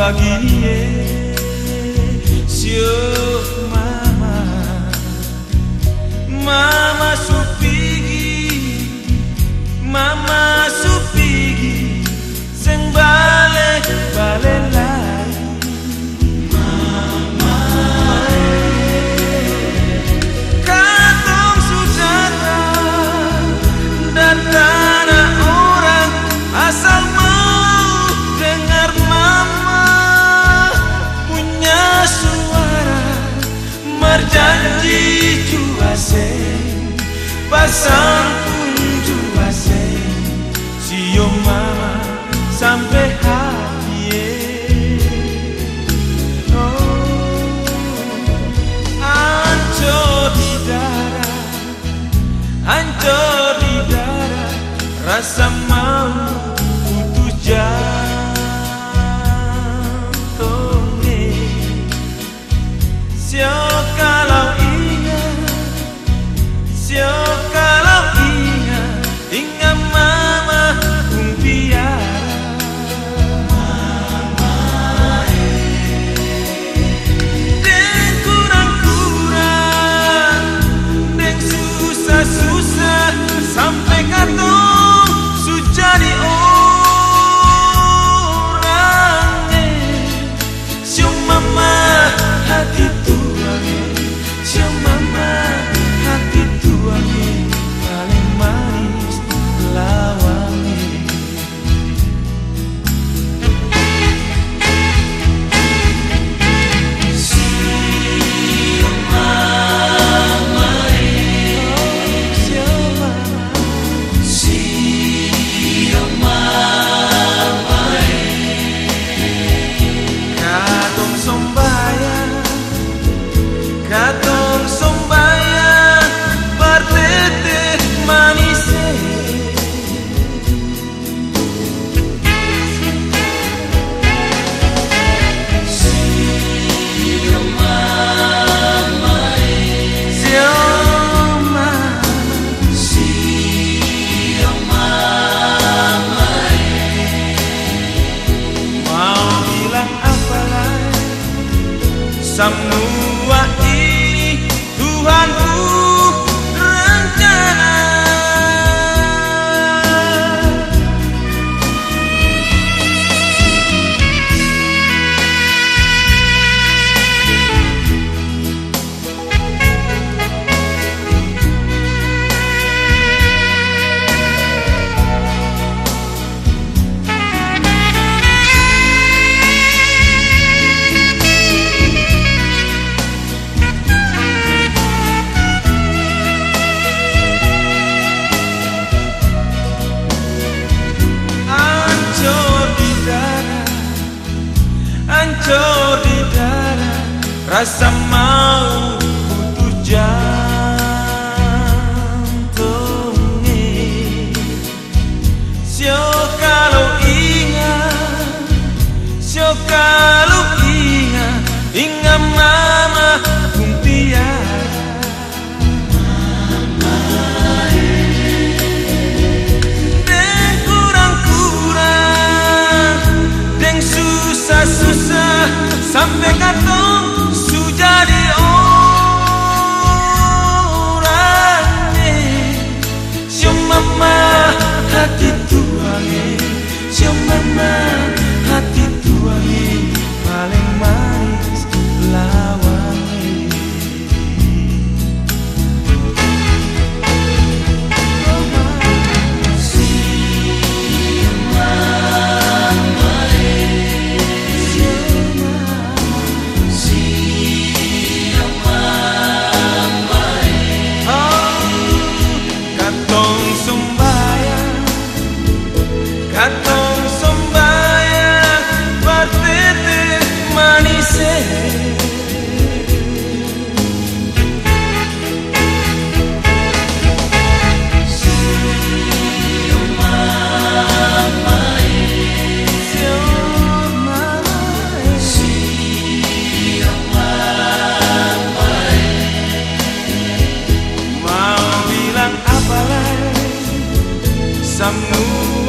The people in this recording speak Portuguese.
va guier sur mama mama soupiri mama USA, passando some new Kasama some moving.